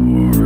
Ooh.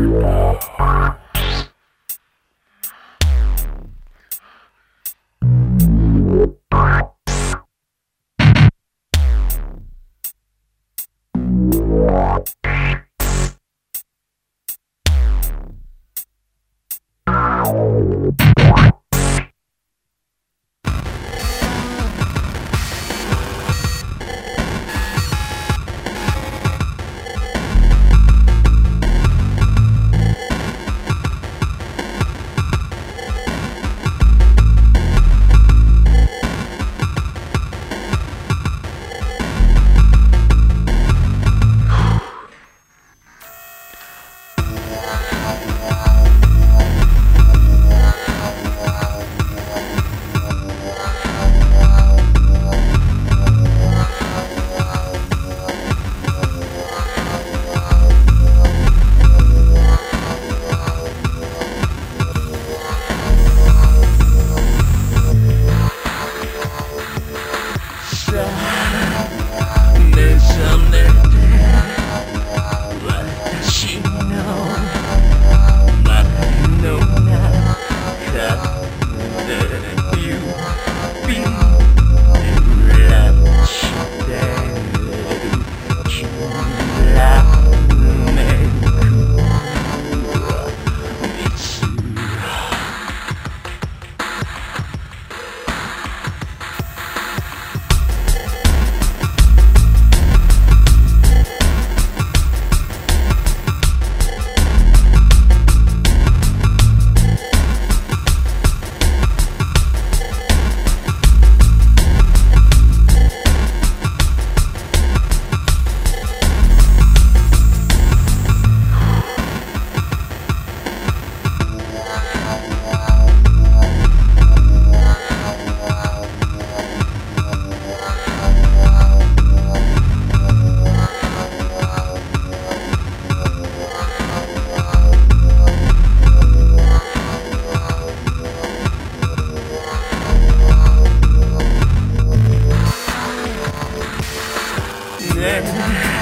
né?